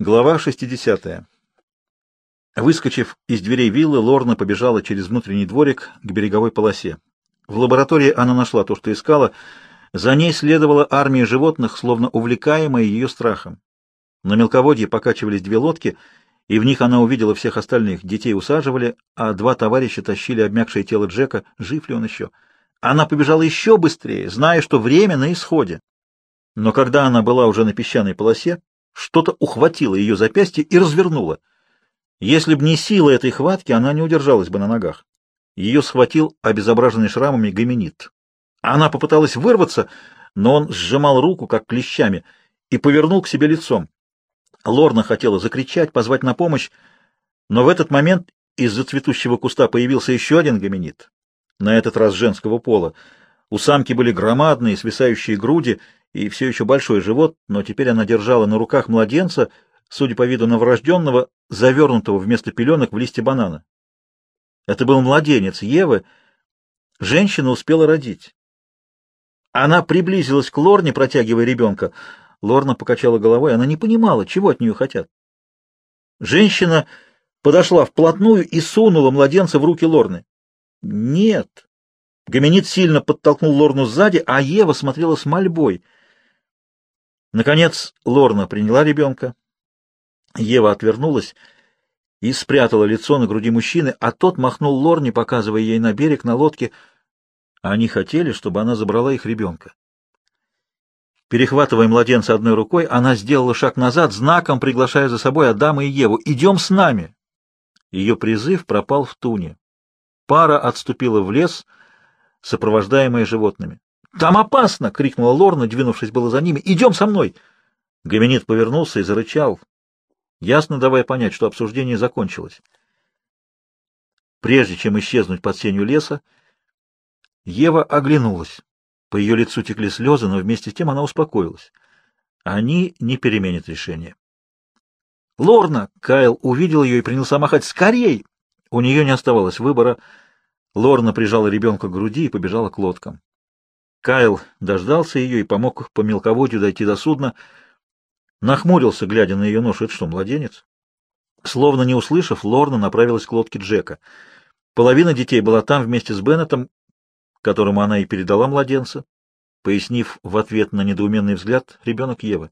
Глава 60. Выскочив из дверей виллы, Лорна побежала через внутренний дворик к береговой полосе. В лаборатории она нашла то, что искала. За ней следовала армия животных, словно увлекаемая ее страхом. На мелководье покачивались две лодки, и в них она увидела всех остальных. Детей усаживали, а два товарища тащили обмякшее тело Джека. Жив ли он еще? Она побежала еще быстрее, зная, что время на исходе. Но когда она была уже на песчаной полосе, что-то ухватило ее запястье и развернуло. Если б не сила этой хватки, она не удержалась бы на ногах. Ее схватил обезображенный шрамами гоминид. Она попыталась вырваться, но он сжимал руку, как клещами, и повернул к себе лицом. Лорна хотела закричать, позвать на помощь, но в этот момент из-за цветущего куста появился еще один гоминид, на этот раз женского пола. У самки были громадные свисающие груди — и все еще большой живот, но теперь она держала на руках младенца, судя по виду новорожденного, завернутого вместо пеленок в листья банана. Это был младенец Евы. Женщина успела родить. Она приблизилась к Лорне, протягивая ребенка. Лорна покачала головой, она не понимала, чего от нее хотят. Женщина подошла вплотную и сунула младенца в руки Лорны. Нет. Гоминид сильно подтолкнул Лорну сзади, а Ева смотрела с мольбой — Наконец Лорна приняла ребенка. Ева отвернулась и спрятала лицо на груди мужчины, а тот махнул Лорне, показывая ей на берег на лодке. Они хотели, чтобы она забрала их ребенка. Перехватывая младенца одной рукой, она сделала шаг назад, знаком приглашая за собой Адама и Еву. «Идем с нами!» Ее призыв пропал в туне. Пара отступила в лес, сопровождаемая животными. «Там опасно!» — крикнула Лорна, двинувшись было за ними. «Идем со мной!» Гоминид повернулся и зарычал, ясно давая понять, что обсуждение закончилось. Прежде чем исчезнуть под сенью леса, Ева оглянулась. По ее лицу текли слезы, но вместе с тем она успокоилась. Они не переменят решение. «Лорна!» — Кайл увидел ее и принялся махать. «Скорей!» У нее не оставалось выбора. Лорна прижала ребенка к груди и побежала к лодкам. Кайл дождался ее и помог по мелководью дойти до судна. Нахмурился, глядя на ее нож. Это что, младенец? Словно не услышав, Лорна направилась к лодке Джека. Половина детей была там вместе с Беннетом, которому она и передала младенца, пояснив в ответ на недоуменный взгляд ребенок Евы.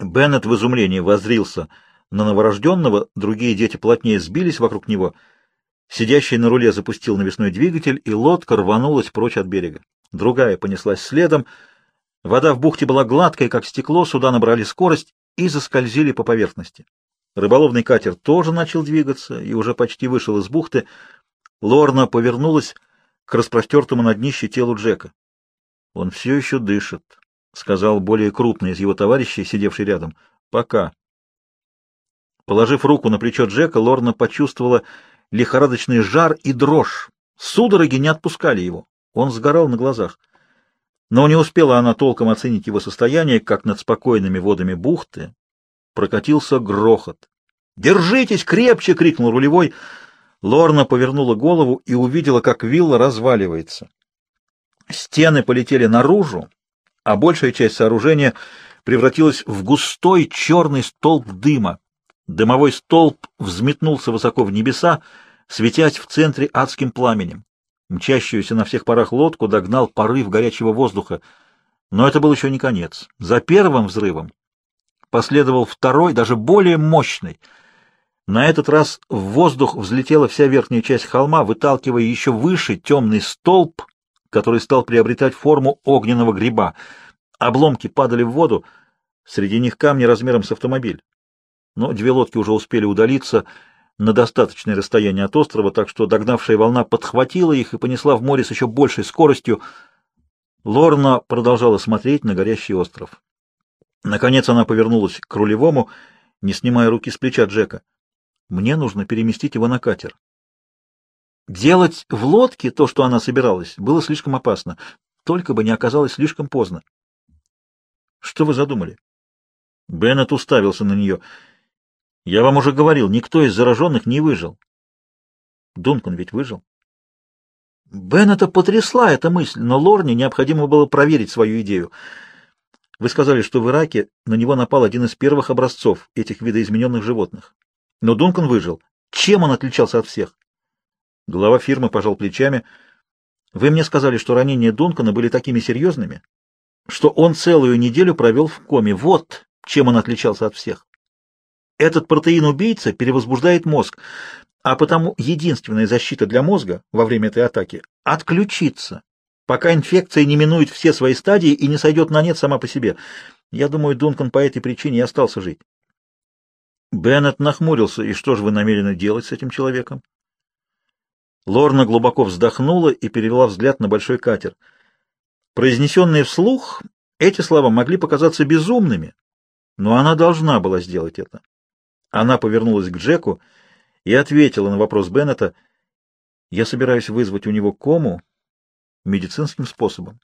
Беннет в изумлении воззрился на новорожденного, другие дети плотнее сбились вокруг него. Сидящий на руле запустил навесной двигатель, и лодка рванулась прочь от берега другая понеслась следом. Вода в бухте была гладкая, как стекло, суда набрали скорость и заскользили по поверхности. Рыболовный катер тоже начал двигаться и уже почти вышел из бухты. Лорна повернулась к распростертому на днище телу Джека. — Он все еще дышит, — сказал более крупный из его товарищей, сидевший рядом. — Пока. Положив руку на плечо Джека, Лорна почувствовала лихорадочный жар и дрожь. Судороги не отпускали его. Он сгорал на глазах. Но не успела она толком оценить его состояние, как над спокойными водами бухты прокатился грохот. «Держитесь крепче!» — крикнул рулевой. Лорна повернула голову и увидела, как вилла разваливается. Стены полетели наружу, а большая часть сооружения превратилась в густой черный столб дыма. Дымовой столб взметнулся высоко в небеса, светясь в центре адским пламенем. Мчащуюся на всех парах лодку догнал порыв горячего воздуха. Но это был еще не конец. За первым взрывом последовал второй, даже более мощный. На этот раз в воздух взлетела вся верхняя часть холма, выталкивая еще выше темный столб, который стал приобретать форму огненного гриба. Обломки падали в воду, среди них камни размером с автомобиль. Но две лодки уже успели удалиться, на достаточное расстояние от острова, так что догнавшая волна подхватила их и понесла в море с еще большей скоростью. Лорна продолжала смотреть на горящий остров. Наконец она повернулась к рулевому, не снимая руки с плеча Джека. «Мне нужно переместить его на катер». Делать в лодке то, что она собиралась, было слишком опасно, только бы не оказалось слишком поздно. «Что вы задумали?» Беннет уставился на нее — я вам уже говорил, никто из зараженных не выжил. Дункан ведь выжил. Беннета потрясла эта мысль, но Лорне необходимо было проверить свою идею. Вы сказали, что в Ираке на него напал один из первых образцов этих видоизмененных животных. Но Дункан выжил. Чем он отличался от всех? Глава фирмы пожал плечами. Вы мне сказали, что ранения Дункана были такими серьезными, что он целую неделю провел в коме. Вот чем он отличался от всех. Этот протеин-убийца перевозбуждает мозг, а потому единственная защита для мозга во время этой атаки — отключиться, пока инфекция не минует все свои стадии и не сойдет на нет сама по себе. Я думаю, Дункан по этой причине и остался жить. Беннет нахмурился. И что же вы намерены делать с этим человеком? Лорна глубоко вздохнула и перевела взгляд на большой катер. Произнесенные вслух, эти слова могли показаться безумными, но она должна была сделать это. Она повернулась к Джеку и ответила на вопрос Беннета. «Я собираюсь вызвать у него кому медицинским способом.